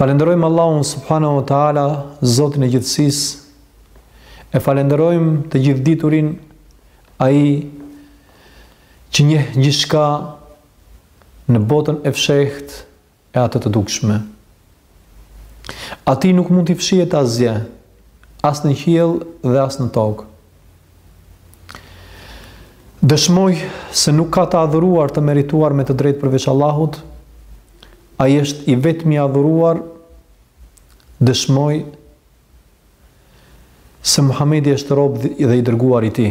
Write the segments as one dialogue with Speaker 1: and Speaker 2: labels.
Speaker 1: Falenderojmë Allahun subhanahu wa taala, Zotin e gjithësisë. E falenderojmë të gjithëditurin ai që njeh gjithçka në botën e fshehtë, e atë të dukshme. Atij nuk mund t'i fshihet asgjë, as në qiell dhe as në tokë. Dëshmoj se nuk ka të adhuruar të merituar me të drejtë përveç Allahut, ai është i vetmi i adhuruar. Dëshmoj se Muhamedi është rob dhe i dërguar i tij.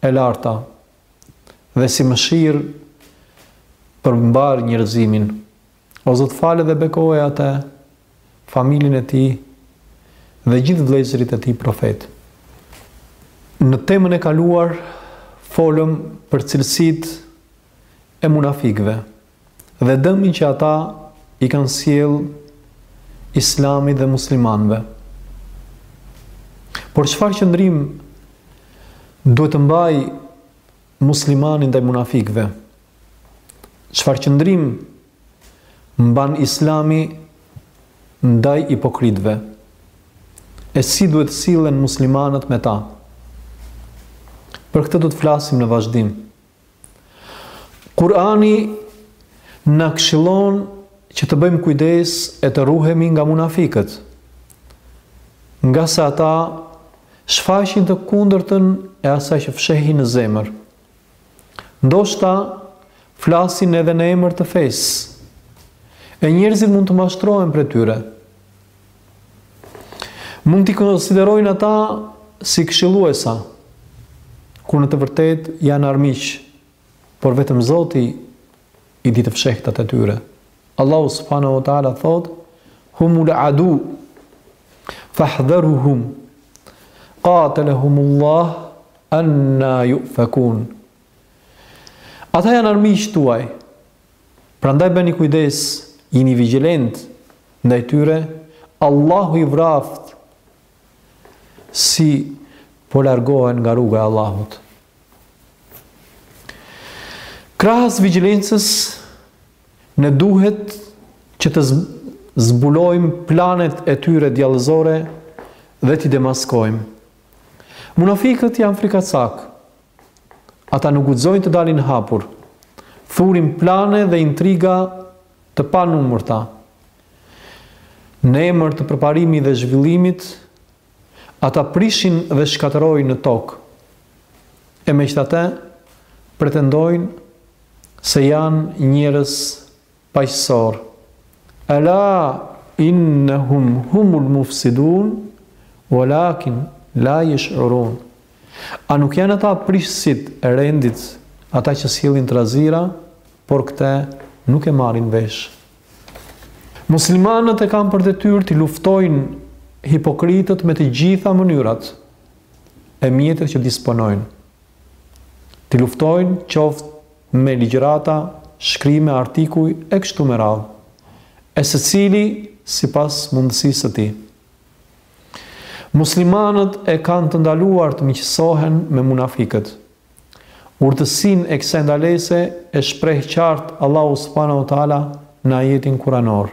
Speaker 1: e larta dhe si mëshirë për mbarë njerëzimin. O Zot fale dhe bekoje atë, familjen e tij dhe gjithë vëllezërit e tij profetë. Në temën e kaluar folëm për cilësitë e munafikëve. dhe dëmin që ata i kanë sjellë Islamit dhe muslimanëve. Por çfarë qëndrim duhet të mbajë muslimani ndaj munafikëve? Çfarë qëndrim mban Islami ndaj hipokritëve? E si duhet të sillen muslimanët me ta? Për këtë do të flasim në vazhdim. Kur'ani na këshillon që të bëjmë kujdes e të ruhemi nga munafikët, ngase ata shfaqin të kundërtën e asaj që fshehin në zemër. Ndoshta flasin edhe në emër të fesë. E njerëzit mund të mashtrohen prej tyre. Mund t'i konsiderojnë ata si këshilluesa, kur në të vërtetë janë armiq, por vetëm Zoti i di të fshehtat e tyre. Allahu subhanahu wa taala thotë: "Humul adu fahdharhum qatalahumullah anna yufakun." Ata janë armiq tuaj. Prandaj bëni kujdes, jini vigjilentë ndaj tyre, Allahu i vraftë si po largohen nga rruga e Allahut. Krahas vigjilencës, ne duhet që të zbulojmë planet e tyre djallëzore dhe t'i demaskojmë. Munafikët janë frikacakë, Ata nuk guxojnë të dalin hapur. Thurin plane dhe intriga të panumërta. Në emër të përparimit dhe zhvillimit, ata prishin dhe shkatërrojnë në tokë. E megjithatë, pretendojnë se janë njerëz paqësorë. Ela innehum humul mufsidun walakin la yesh'urun A nuk janë ata prishësit e rendit, ata që sjellin trazira, por këtë nuk e marrin vesh. Muslimanët e kanë për detyrë t'i luftojnë hipokritët me të gjitha mënyrat e mjetet që disponojnë. T'i luftojnë qoftë me ligjërata, shkrime, artikuj e kështu me radhë. E secili sipas mundësisë së tij. Muslimanët e kanë të ndaluar të miqësohen me munafikët. Urtësinë e kësaj ndalese e shpreh qartë Allahu subhanahu wa taala në ajetin kuranor.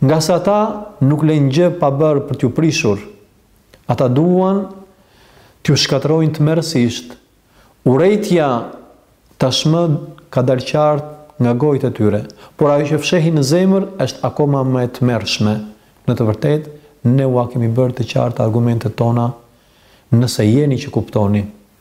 Speaker 1: Ngase ata nuk lënë gjë pa bërë për t'ju prishur. Ata duan t'ju shkatërrojnë tmerrësisht. Urrejtja tashmë ka dalë qartë nga gojët e tyre, por ajo që fshehin në zemër është akoma më e tmerrshme. Në të vërtetë, ne ua kemi bërë të qartë argumentet tona, nëse jeni që kuptoni.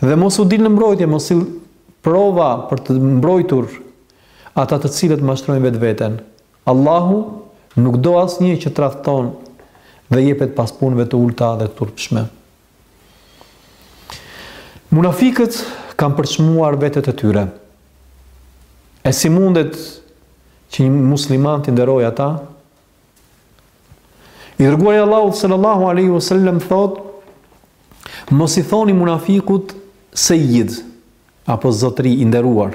Speaker 1: Dhe mos u dil në mbrojtje, mos sill prova për të mbrojtur ata të cilët mashtrojnë vetveten. Allahu nuk do asnjë që tradhton dhe jepet pas punëve të ulëta dhe të turpshme. Munafikët kanë përçmuar vetet e tyre. E si mundet që një musliman t'i nderojë ata, I dërguari i Allahut sallallahu alaihi wasallam thotë: Mos i thoni munafikut sejid apo zotëri i nderuar.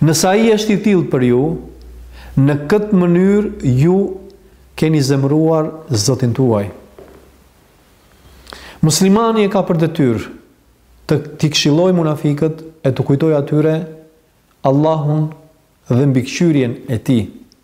Speaker 1: Nëse ai është i tillë për ju, në këtë mënyrë ju keni zemëruar Zotin tuaj. Muslimani e ka për detyrë t'i këshillojë munafikët e të kujtojë atyre Allahun dhe mbikëqyrjen e tij.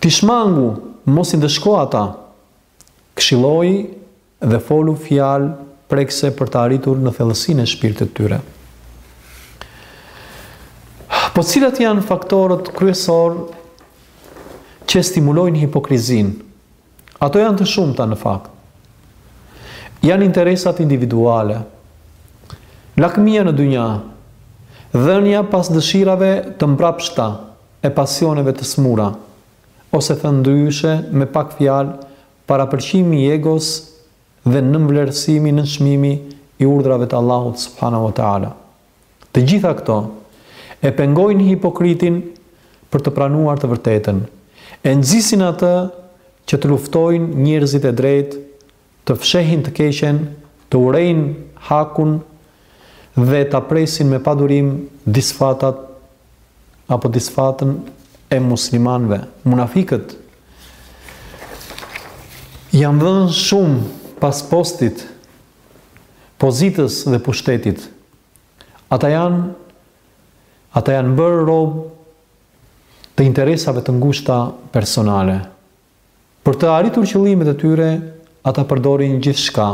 Speaker 1: Ti shmangu, mos i ndëshko ata! Këshilloji dhe folu fjalë prekëse për të arritur në thellësinë e shpirtit të tyre. Po cilat janë faktorët kryesorë që stimulojnë hipokrizinë? Ato janë të shumta në fakt. Janë interesat individuale, lakmia në dynja, dhënia pas dëshirave të mbrapshta, e pasioneve të sëmura, ose thënë ndryshe me pak fjalë parapëlqimi i egos dhe nënvlerësimi, nënçmimi i urdhrave të Allahut subhanahu wa ta'ala. Të gjitha këto e pengojnë hipokritin për të pranuar të vërtetën, e nxisin atë që të luftojë njerëzit e drejtë Të fshehin të keqen, të urrejnë hakun dhe ta presin me padurim disfatat apo disfatën e muslimanëve. Munafikët janë dhënë shumë pas postit, pozitës dhe pushtetit. Ata janë ata janë bërë robër të interesave të ngushta personale. Për të arritur qëllimet e tyre, ata përdorin gjithçka.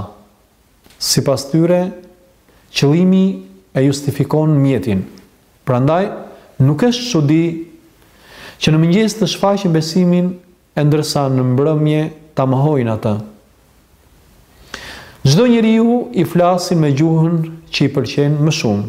Speaker 1: Sipas tyre, qëllimi e justifikon mjetin. Prandaj, nuk është çudi që në mëngjes të shfaqin besimin e ndërsa në mbrëmje ta mohojnë atë. Çdo njeriu i flasin me gjuhën që i pëlqen më shumë.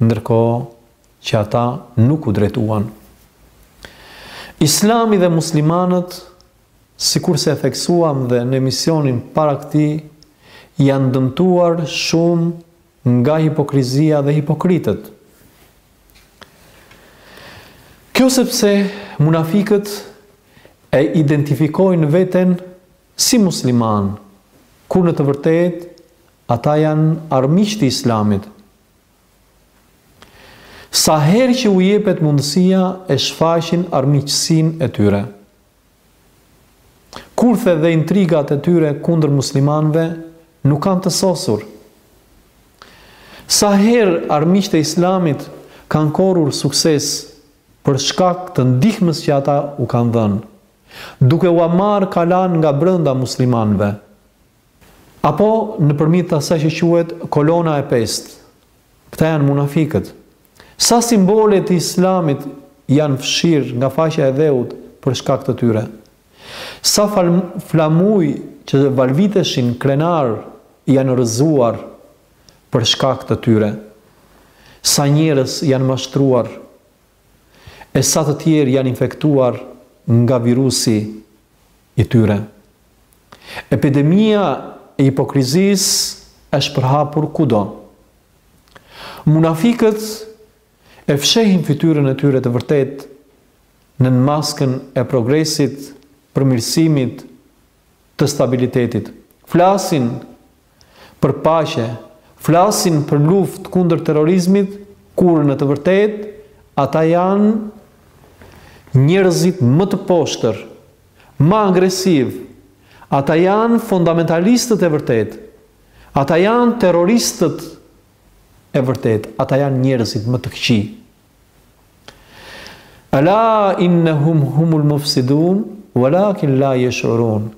Speaker 1: Ndërkohë që ata nuk u drejtuan. Islami dhe muslimanët, sikurse e theksuam dhe në emisionin para këtij, janë dëmtuar shumë nga hipokrizia dhe hipokritët. Kjo sepse munafikët e identifikojnë veten si muslimanë, kur në të vërtetë Ata janë armiq të Islamit. Sa herë që u jepet mundësia e shfaqin armiqësinë e tyre. Kurthet dhe intrigat e tyre kundër muslimanëve nuk kanë të sosur. Sa herë armiqtë e Islamit kanë korrur sukses për shkak të ndihmës që ata u kanë dhënë, duke ua marrë kalanë nga brenda muslimanëve. Apo nëpërmjet asaj që quhet kolona e pestë. Këta janë munafikët. Sa simbole të Islamit janë fshirë nga faqja e dheut për shkak të tyre. Sa flamuj që valviteshin krenarë janë rrëzuar për shkak të tyre. Sa njerëz janë mashtruar e sa të tjerë janë infektuar nga virusi i tyre. Epidemia e hipokrizisë është përhapur kudo. Munafikët e fshehin fytyrën e tyre të vërtetë nën maskën e progresit, përmirësimit, të stabilitetit, flasin për paqe, flasin për luftë kundër terrorizmit, kur në të vërtetë ata janë njerëzit më të poshtër, më agresivë, ata janë fondamentalistët e vërtetë, ata janë terroristët e vërtetë, ata janë njerëzit më të këqij, Ala innahum humul mufsidun walakin la yashurun.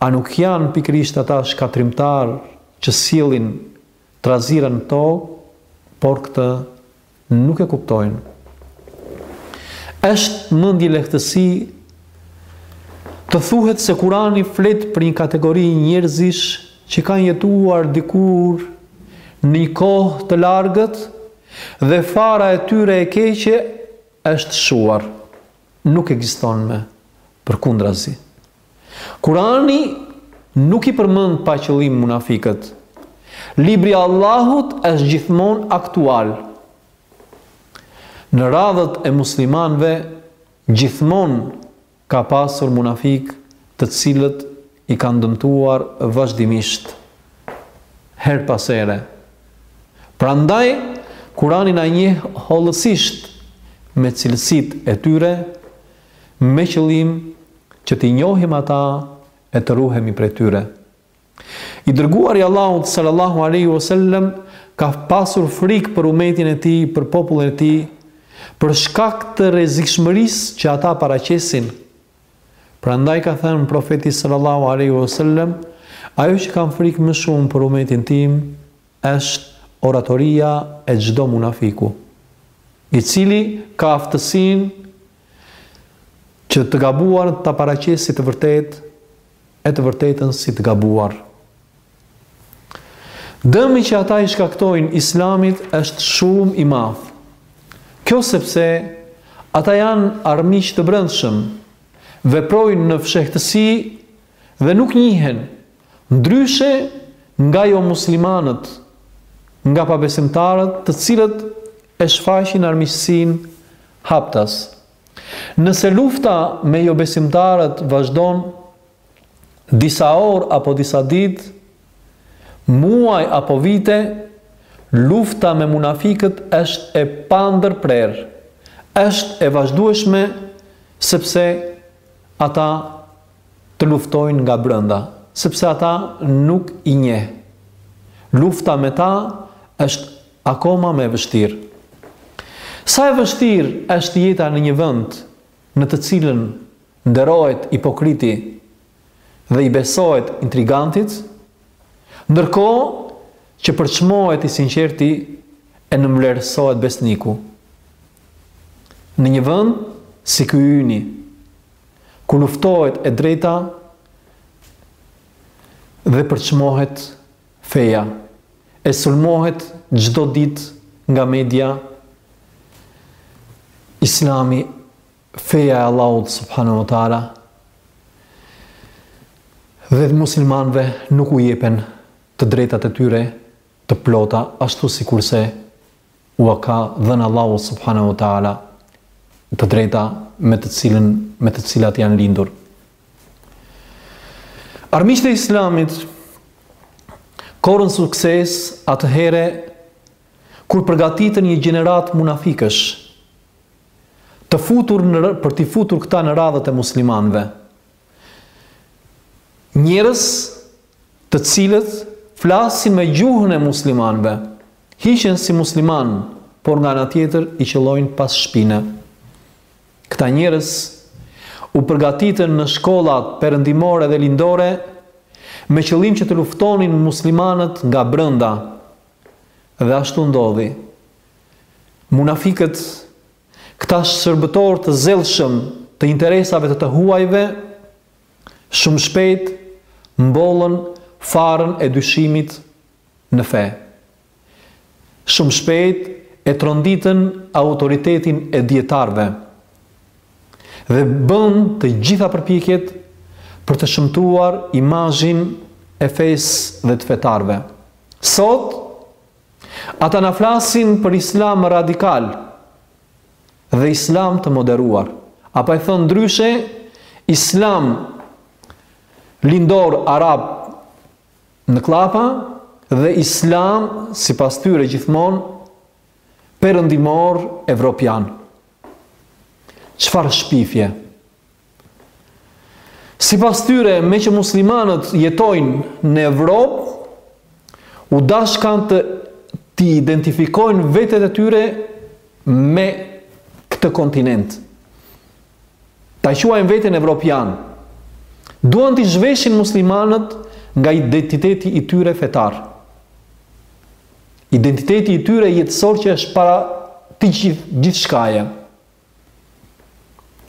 Speaker 1: A nuk janë pikërisht ata shkatërrimtarë që sjellin trazira në tokë, por këtë nuk e kuptojnë. Është mendjelehtësi të thuhet se Kurani flet për një kategori njerëzish që kanë jetuar dikur në një kohë të largët Dhe fara e tyre e keqe është shuar, nuk ekziston më, përkundrazi. Kurani nuk i përmend pa qëllim munafikët. Libri i Allahut është gjithmonë aktual. Në radhët e muslimanëve gjithmonë Ka pasur munafikë të cilët i kanë dëmtuar vazhdimisht, herë pas here. Prandaj, Kurani na njeh hollësisht me cilësitë e tyre, me qëllim që t'i njohim ata e të ruhemi prej tyre. I dërguari i Allahut sallallahu alejhi ue sellem ka pasur frikë për umetin e tij, për popullin e tij, për shkak të rrezikshmërisë që ata paraqesin. Prandaj ka thënë Profeti sallallahu alejhi ue sellem, ajo që kam frikë më shumë për umetin tim është oratoria e çdo munafiku, i cili ka aftësinë që të gabuarën ta paraqesë si të vërtetë E të vërtetën si të gabuar. Dëmi që ata i shkaktojnë Islamit është shumë i madh. Kjo sepse ata janë armiq të brendshëm, veprojnë në fshehtësi dhe nuk njihen, ndryshe nga jomuslimanët, nga pabesimtarët të cilët e shfaqin armiqësinë haptas. Nëse lufta me jobesimtarët vazhdon disa orë apo disa ditë, muaj apo vite, lufta me munafikët është e pandërprerë, është e vazhdueshme sepse ata të luftojnë nga brenda, sepse ata nuk i njeh. Lufta me ta është Akoma më e vështirë. Sa e vështirë është jeta në një vend në të cilën nderohet hipokriti dhe i besohet intrigantit, ndërkohë që përçmohet i sinqerti e nënvlerësohet besniku. Në një vend si ky yni, ku luftohet e drejta dhe përçmohet Feja e sulmohet çdo ditë nga media Islami feja e Allahut subhanahu wa taala dhe muslimanëve nuk u jepen të drejtat e tyre të plota ashtu sikurse ua ka dhënë Allahu subhanahu wa ta'ala të drejta me të cilën me të cilat janë lindur. Armiqtë e Islamit korrën sukses atëhere kur përgatitën një gjeneratë munafikësh të futur në, për t'i futur këta në radhët e muslimanëve. Njerëz të cilët flasin me gjuhën e muslimanëve, hiqen si muslimanë, por nga ana tjetër i qëllojnë pas shpine. Këta njerëz u përgatitën në shkollat perëndimore dhe lindore me qëllim që të luftonin muslimanët nga brenda. Dhe ashtu ndodhi. Munafikët, këta shërbëtorë të zellshëm të interesave të të huajve, Shumë shpejt mbollën farën e dyshimit në fe. Shumë shpejt e tronditën autoritetin e dijetarëve dhe bënë të gjitha përpjekjet për të shëmtuar imazhin e fesë dhe të fetarëve. Sot, ata na flasin për islam radikal, dhe islam të moderuar. Apo e thonë ndryshe, islam lindor arab në kllapa dhe islam, sipas tyre gjithmonë, perëndimor evropian. Çfarë shpifje? Sipas tyre, meqë muslimanët jetojnë në Evropë, u dashkan të t'i identifikojnë vetet e tyre me këtë kontinent. Ta quajnë vetën evropian. Duan t'i zhveshin muslimanët nga identiteti i tyre fetar. Identiteti i tyre jetësor që është para të gjithë gjithçkaje.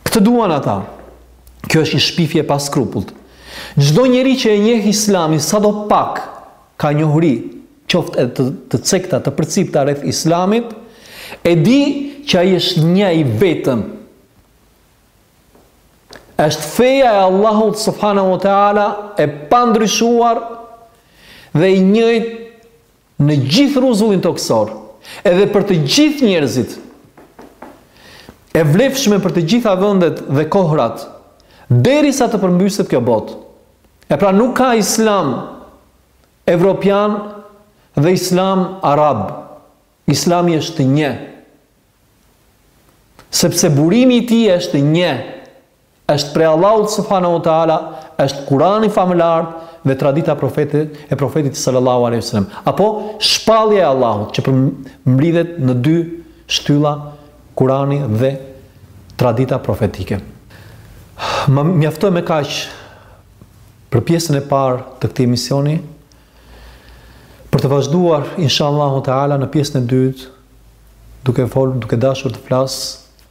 Speaker 1: Këtë duan ata. Kjo është një shpifje e paskrupullt. Çdo njeri që e njeh Islamin sado pak ka njohuri, qoftë edhe të, të cekta, të përcipta rreth Islamit, e di që ai është një i vetëm. Është feja e Allahut subhanahu wa taala e pandryshuar dhe i njëjtë Në gjithë rruzullin tokësor, edhe për të gjithë njerëzit. E vlefshme për të gjitha vendet dhe kohrat, derisa të përmbyset kjo botë. E pra nuk ka islam evropian dhe islam arab. Islami është një. Sepse burimi i tij është një. Është prej Allahut subhanehu ve teala, është Kurani famëlartë dhe tradita e profetit sallallahu alejhi ve sellem, apo shpallja e Allahut që përmblidhet në dy shtylla Kurani dhe tradita profetike. Më mjaftoj me kaq për pjesën e parë të këtij emisioni. Për të vazhduar inshallahu teala në pjesën e dytë, duke fol, duke dashur të flas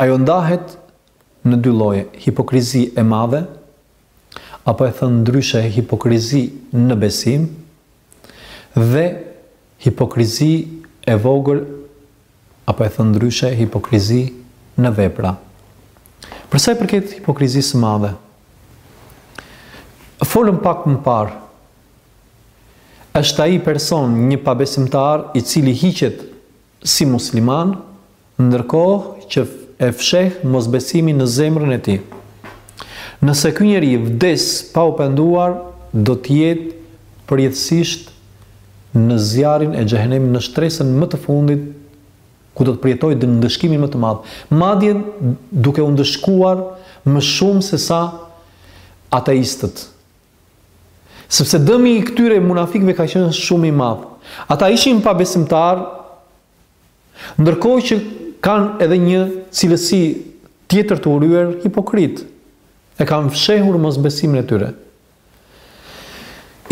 Speaker 1: Ajo ndahet në dy lloje, hipokrizi e madhe, apo e thënë ndryshe hipokrizi në besim, dhe hipokrizi e vogël, apo e thënë ndryshe hipokrizi në vepra. Për sa i përket hipokrizisë së madhe, folëm pak më parë, është ai person një pabesimtar i cili hiqet si musliman, ndërkohë që e fsheh mosbesimin në zemrën e tij. Nëse ky njeri vdes pa u penduar, do të jetë përjetësisht në zjarrin e xhehenemit, në shtresën më të fundit, ku do të përjetojë ndëshkimin më të madh, madje duke u ndëshkuar më shumë sesa ateistët. Sepse dëmi i këtyre munafikëve ka qenë shumë i madh. Ata ishin pabesimtarë, ndërkohë që kanë edhe një cilësi tjetër të urryer hipokritë. E kanë fshehur mosbesimin e tyre.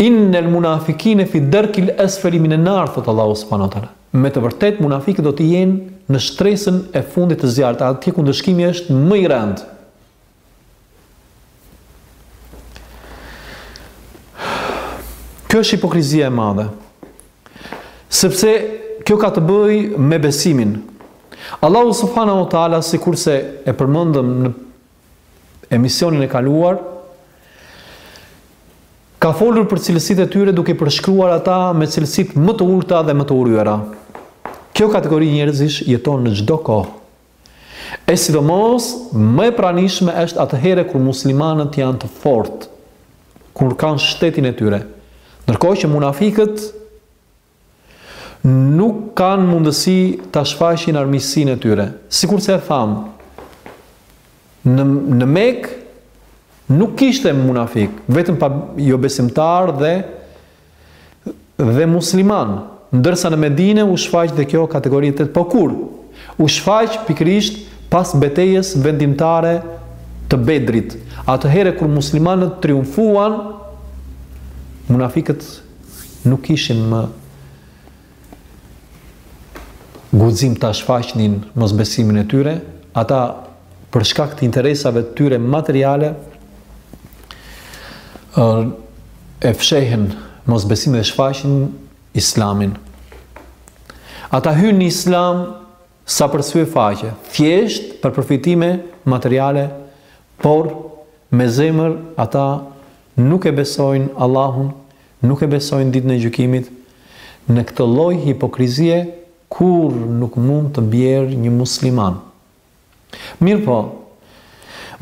Speaker 1: Innal munafiqina fi darkil asfali min an-nar thotë Allahu subhanahu wa taala. Me të vërtetë munafikët do të jenë në shtresën e fundit të zjarrit, atje ku ndëshkimi është më i rëndë. Kjo është hipokrizia e madhe. Sepse kjo ka të bëjë me besimin. Allahu subhanahu wa taala sikurse e përmendëm në emisionin e kaluar, ka folur për cilësitë e tyre duke përshkruar ata me cilësitë më të ulta dhe më të urryera. Kjo kategori njerëzish jeton në çdo kohë, E sidomos më e pranishme është atëherë kur muslimanët janë të fortë, kur kanë shtetin e tyre, ndërkohë që munafikët nuk kanë mundësi ta shfaqin armiqësinë e tyre. Sikurse e thamë, në Mekë nuk kishte munafik, vetëm pa jobesimtarë dhe dhe musliman, ndërsa në Medine u shfaq dhe kjo kategori e tretë, po kur u shfaq pikërisht pas betejës vendimtare të Bedrit, atëherë kur muslimanët triumfuan, munafikët nuk kishin më guxim ta shfaqnin mosbesimin e tyre, ata për shkak të interesave të tyre materiale e fshehin mosbesimin e shfaqin islamin. Ata hynë në islam sa për sy e faqe, thjesht për përfitime materiale, por me zemër ata nuk e besojnë Allahun, Nuk e besojnë ditën e gjykimit. Në këtë lloj hipokrizie kurrë nuk mund të bjerë një musliman. Mirëpo,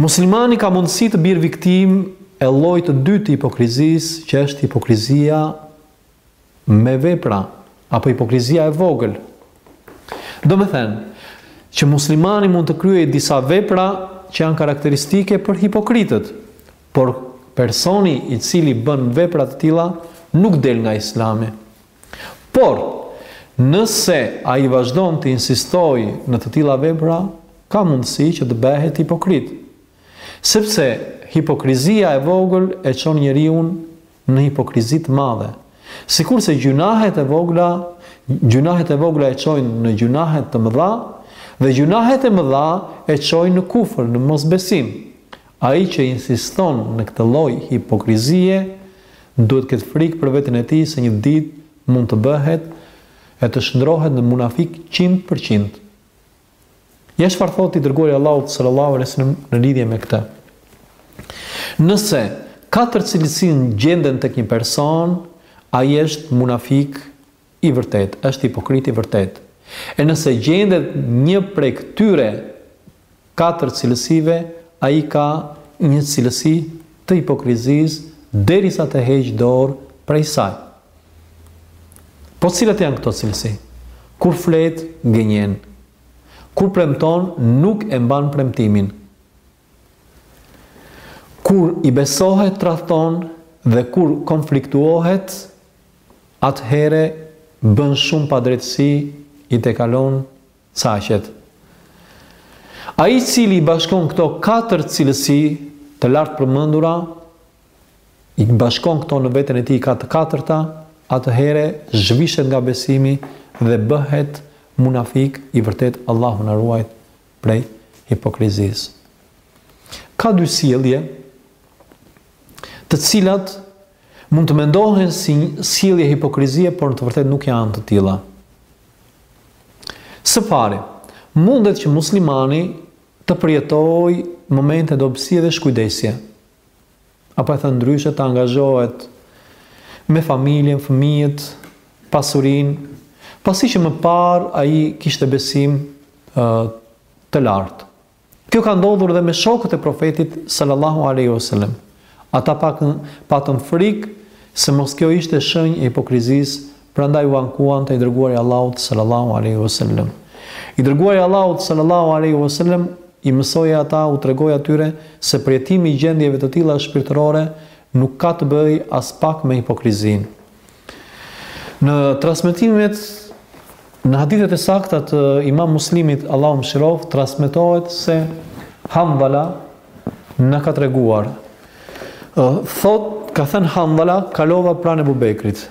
Speaker 1: muslimani ka mundësi të bjerë viktimë e llojit të dytë të hipokrizisë, që është hipokrizia me vepra apo hipokrizia e vogël. Domethënë, që muslimani mund të kryejë disa vepra që janë karakteristike për hipokritët, Por personi i cili bën vepra të tilla nuk del nga Islami. Por, nëse ai vazhdon të insistojë në të tilla vepra, ka mundësi që të bëhet hipokrit. Sepse hipokrizia e vogël e çon njeriun Në hipokrizi të madhe. Sikurse gjynahet e vogla, gjynahet e vogla e çojnë në gjynahe të mëdha dhe gjynahet e mëdha e çojnë në kufër, në mosbesim. Ai që insiston në këtë lloj hipokrizie, duhet të ketë frikë për veten e tij se një ditë mund të bëhet e të shndërrohet në munafik qind për qind. Ja çfarë thotë i dërguari i Allahut sallallahu alaihi wasallam në lidhje me këtë. Nëse katër cilësi gjenden tek një person, ai është munafik i vërtetë, është hipokrit i vërtetë. E nëse gjendet një prej këtyre katër cilësive, ai ka një cilësi të hipokrizisë derisa të heqë dorë prej saj. Po cilat janë këto cilësi? Kur flet, gënjen. Kur premton, nuk e mban premtimin. Kur i besohet, tradhton dhe kur konfliktuohet, atëherë bën shumë padrejtësi, i tejkalon caqet. Ai i cili i bashkon këto katër cilësi të lartpërmendura, i bashkon këto në veten e tij që të katërta, atëhere zhvishet nga besimi dhe bëhet munafik i vërtetë Allahu na ruajt prej hipokrizisë. Ka dy sjellje të cilat mund të mendohen si sjellje hipokrizie, por në të vërtetë nuk janë të tilla. Së pari, mundet që muslimani të përjetojë momente dobësie dhe shkujdesjeje, apo e thënë ndryshe të angazhohet me familjen, fëmijët, pasurinë, pasi që më parë ai kishte besim të lartë. Kjo ka ndodhur dhe me shokët e profetit sallallahu alaihi wasallam. Ata pak patën frikë se mos kjo ishte shenjë e hipokrizisë Prandaj u ankuan te i Dërguari i Allahut sallallahu alejhi ve sellem. I Dërguari i Allahut sallallahu alejhi ve sellem i mësoi ata, u tregoi atyre se përjetimi i gjendjeve të tilla shpirtërore nuk ka të bëjë aspak me hipokrizinë. Në transmetimet në hadithet e sakta të Imam Muslimit, Allahu e mëshiroftë, transmetohet se Handhala na ka treguar. Thotë, ka thënë Handhala, kalova pranë Ebu Bekrit.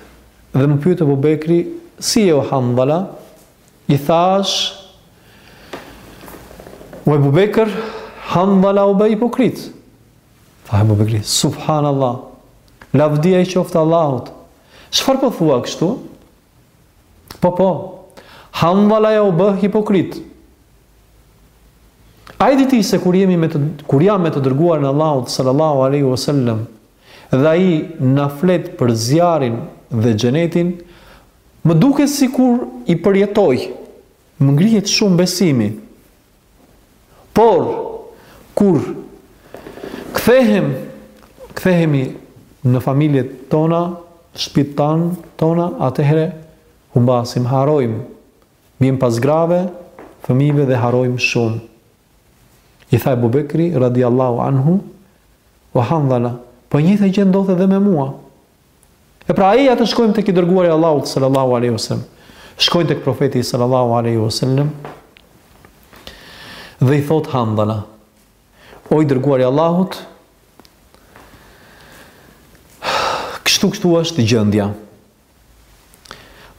Speaker 1: Dhe më pyet Ebu Bekri, Si je o Handhala? I thashë, O Ebu Bekr, Handhala u bë hipokrit. Tha Ebu Bekri, Subhanallah, lavdia i qoftë Allahut. Çfarë po thua kështu? Po po. Handhala ja u bë hipokrit. A e di ti se kur jemi me të kur jam me të dërguarin e Allahut sallallahu alaihi wasallam, Dhe ai na flet për zjarrin dhe xhenetin, më duket sikur i përjetoj, më ngrihet shumë besimi. Por kur kthehem, kthehemi në familjet tona, shtëpitë tanë, tona, atëherë humbasim, harrojmë. Biem pas grave, fëmijëve dhe harrojmë shumë. I tha Ebu Bekri, radiallahu anhu, o Handhala, po e njëjta gjë ndodh edhe me mua. E pra hajde të shkojmë tek i dërguari i Allahut sallallahu alaihi wasallam. Shkojnë tek profeti sallallahu alaihi wasallam dhe i thotë Handhala, o i dërguari i Allahut, kështu kështu është gjendja.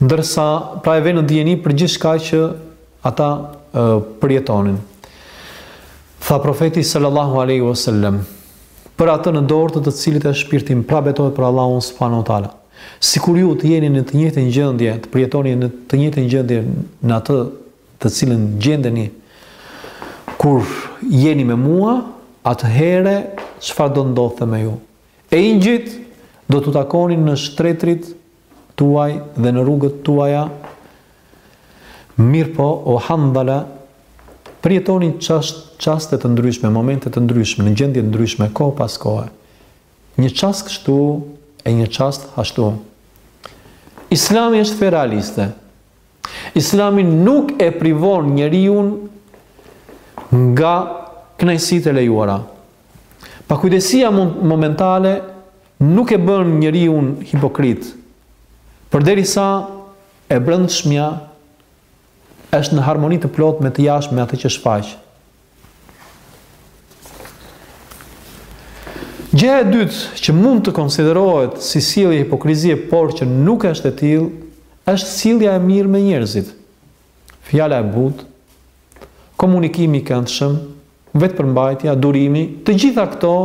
Speaker 1: Ndërsa, pra e vënë në dijeni për gjithçka që ata përjetonin. Tha profeti sallallahu aleyhi vësallem, për atë në dorë të të cilit është shpirti im pra betohet për Allahun subhanahu taala. Sikur ju të jeni në të njëjtën gjendje, të përjetoni në të njëjtën gjendje në atë të cilën gjendeni kur jeni me mua, atëherë çfarë do ndodhte me ju? E engjëjt do t'u takonin në shtretërit tuaj dhe në rrugët tuaja, mirëpo, o Handhala, përjetoni çast, çaste të ndryshme, momente të ndryshme, në gjendje të ndryshme, kohë pas kohe. Një çast kështu e një çast ashtu. Islami është fe realiste. Islami nuk e privon njeriun nga kënaqësitë e lejuara. Pakujdesia momentale nuk e bën njeriun hipokrit, përderisa e brendshmja është në harmoni të plotë me të jashtmen, me atë që shfaq. Gjëja e dytë që mund të konsiderohet si sjellje hipokrizie, por që nuk është e tillë, është sjellja e mirë me njerëzit. Fjala e butë, komunikimi i këndshëm, vetëpërmbajtja, durimi, të gjitha këto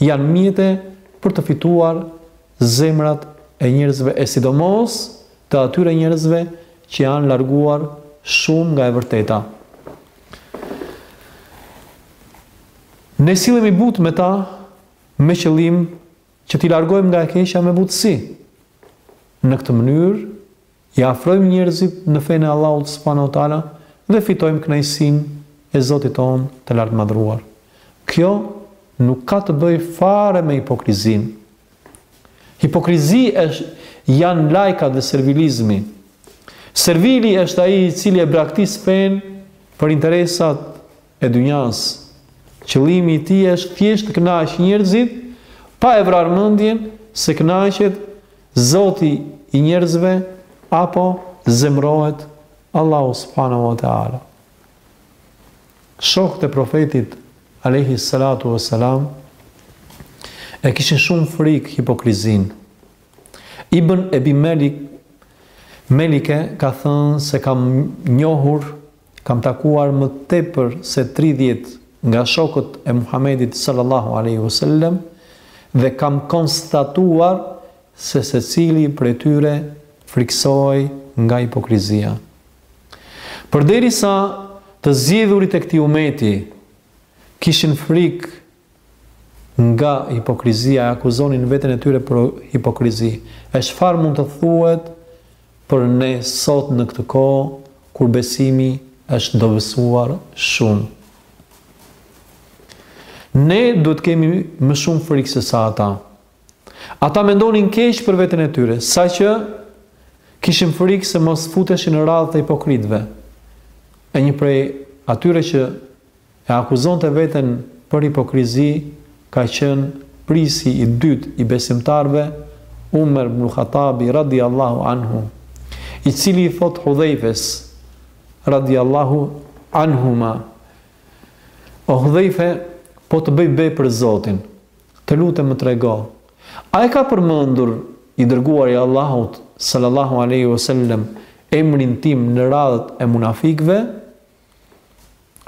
Speaker 1: janë mjete për të fituar zemrat e njerëzve e sidomos të atyre njerëzve që janë larguar shumë nga e vërteta. Ne sillemi butë me ta me qëllim që t'i largojmë nga e keqja me butësi. Në këtë mënyrë i afrojmë njerëzit në fenë e Allahut subhanahu wa taala dhe fitojmë kënaqësinë e Zotit tonë të Lartmadhëruar. Kjo nuk ka të bëjë fare me hipokrizinë. Hipokrizi është janë lajkat dhe servilizmi. Servili është ai i cili e braktis fenë për interesat e dynjas. Qëllimi i tij është thjesht të kënaqë njerëzit pa e vrarë mendjen se kënaqet Zoti i njerëzve apo zemërohet Allahu subhanahu wa taala. Shokët e Profetit, alejhi selatu ue selam, e kishin shumë frikë hipokrizinë. Ibn Ebi Melik, Melike ka thënë se kam njohur, kam takuar më tepër se tridhjetë nga shokët e Muhamedit, sallallahu alejhi ue selem, dhe kam konstatuar se secili prej tyre frikësohej nga hipokrizia. Përderisa të zgjedhurit e këtij umeti kishin frikë nga hipokrizia e akuzonin veten e tyre për hipokrizi. E çfarë mund të thuhet për ne sot në këtë kohë kur besimi është dobësuar shumë. Ne duhet të kemi më shumë frikë se sa ata. Ata mendonin keq për veten e tyre, saqë kishin frikë se mos futeshin në radhët e hipokritëve. E një prej atyre që e akuzonte veten për hipokrizi ka qenë prijësi i dytë i besimtarëve, Umer ibn Hatabi radijallahu anhu, i cili i thotë Hudhejfes radijallahu anhuma, O Hudhejfe, po të bëj be për Zotin, Të lutem më trego, a e ka përmendur i Dërguari i Allahut, sallallahu alejhi ve sellem, emrin tim në radhët e munafikëve?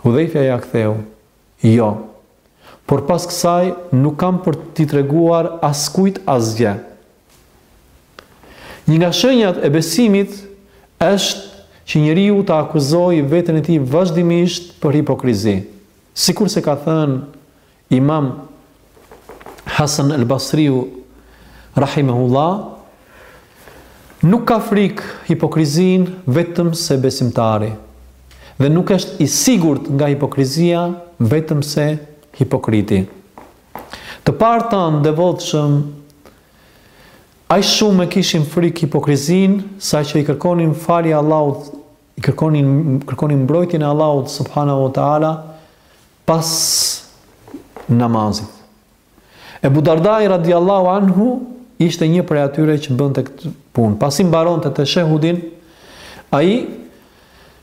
Speaker 1: Hudhejfja ia ktheu, Jo, por pas kësaj nuk kam për t'i treguar askujt asgjë. Një nga shenjat e besimit është që njeriu ta akuzojë veten e tij vazhdimisht për hipokrizi, sikurse ka thënë Imam Hasan El Basriu Rahimehullah nuk ka frikë hipokrizinë vetëm se besimtari dhe nuk është i sigurt nga hipokrizia vetëm se hipokriti. Të parët tanë të devotshëm, aq shumë e kishin frikë hipokrizinë, saqë i kërkonin falje Allahut, i kërkonin, kërkonin mbrojtjen e Allahut, subhanahu wa ta'ala, pas namazit. Ebu Dardai radiallahu anhu ishte një prej atyre që bënte këtë punë. Pasi mbaronte teshehudin, ai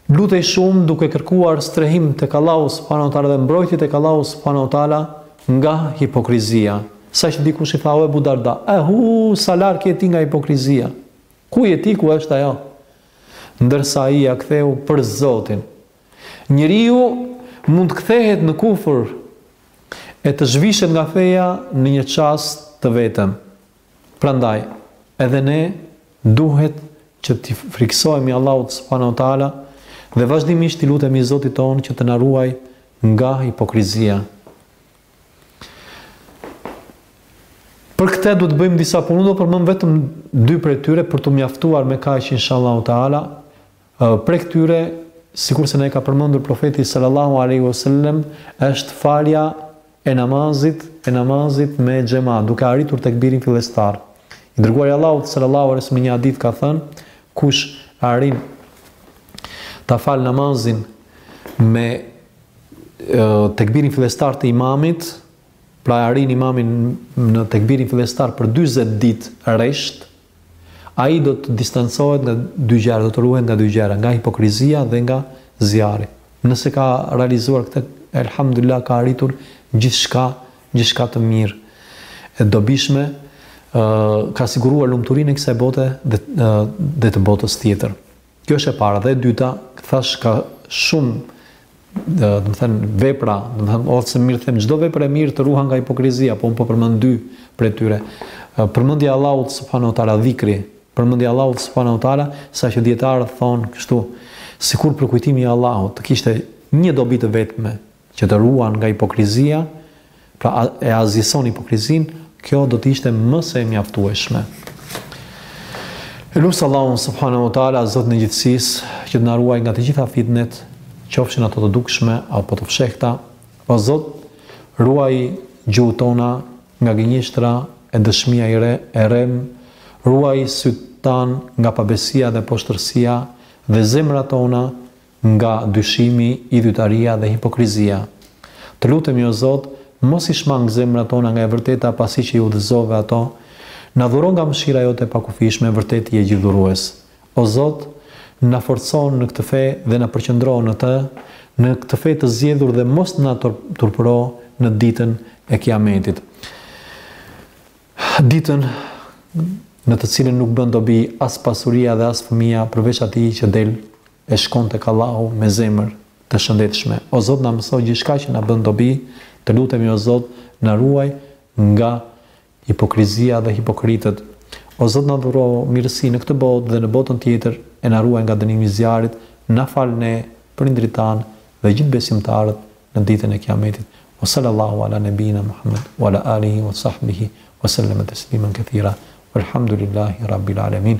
Speaker 1: lutej shumë duke kërkuar strehim tek Allahu subhanahu wa ta'ala dhe mbrojtje tek Allahu subhanahu wa ta'ala nga hipokrizia. Saqë dikush i tha o Ebu Darda, ehu, sa larg je ti nga hipokrizia. Ku je ti ku është ajo? Ndërsa ai ia ktheu për Zotin. Njeriu mund të kthehet në kufër e të zhvishet nga feja në një çast të vetëm. Prandaj, edhe ne duhet që t'i frikësohemi Allahut subhanahu wa taala dhe vazhdimisht t'i lutemi Zotit tonë që të na ruajë nga hipokrizia. Për këtë duhet të bëjmë disa punë, do përmend vetëm dy prej tyre për t'u mjaftuar me kaq inshallah taala. Prej këtyre, sikurse na ka përmendur Profeti sallallahu alejhi ve sellem, është falja e namazit, e namazit me xhemat, duke arritur tekbirin fillestar. I Dërguari i Allahut sallallahu alejhi ve sellem në një hadith ka thënë, Kush arrin ta falë namazin me tekbirin fillestar të imamit, pra e arrin imamin në tekbirin fillestar për 40 ditë rresht, Ai do të distancohet nga dy gjëra, do të ruhet nga dy gjëra, nga hipokrizia dhe nga zjarri. Nëse ka realizuar këtë, elhamdulillah ka arritur gjithçka, gjithçka të mirë, e dobishme, ë ka siguruar lumturinë e kësaj bote dhe dhe të botës tjetër. Kjo është e para dhe e dyta, thash ka shumë domethënë vepra, domethënë ose mirë them çdo vepër e mirë të ruan nga hipokrizia, po un po përmend dy prej tyre. Përmendja e Allahut subhanahu wa taala dhikri, përmendja e Allahut subhanahu wa taala, saqë dietarët thonë kështu, sikur përkujtimi i Allahut të kishte një dobi të vetme, që të ruan nga hipokrizia, pra e asgjëson hipokrizinë, kjo do të ishte më se e mjaftueshme. E lus Allahun subhanahu wa taala, Zotin e gjithësisë, që të na ruajë nga të gjitha fitnet, qofshin ato të dukshme apo të fshehta. O Zot, ruaj gjuhët tona nga gënjeshtra e dëshmia e rre, e rreme, ruaj sytë tanë nga pabesia dhe poshtërsia dhe zemrat tona nga dyshimi, idhytaria dhe hipokrizia. Të lutemi o Zot, mos i shmang zemrat tona nga e vërteta pasi që i udhëzove ato, na dhuro nga mëshira jote e pakufishme, vërtet je gjithëdhurues. O Zot, na forco në këtë fe dhe na përqendro në të, në këtë fe të zgjedhur dhe mos na turpëro në ditën e Kiametit. Ditën në të cilën nuk bën dobi as pasuria dhe as fëmija përveç atij që del E shkon tek Allahu me zemër të shëndoshë o Zot na mëso gjithçka që na bën dobi të lutemi o Zot na ruaj nga hipokrizia dhe hipokritët o Zot na dhuro mirësi në këtë botë dhe në botën tjetër e na ruaj nga dënimi i zjarrit na fal ne prindërit tanë dhe gjithë besimtarët në ditën e kiametit wa sallallahu ala nebina Muhammed wa ala alihi wa sahbihi wa selleme teslimen kethira walhamdulillahi rabbil alemin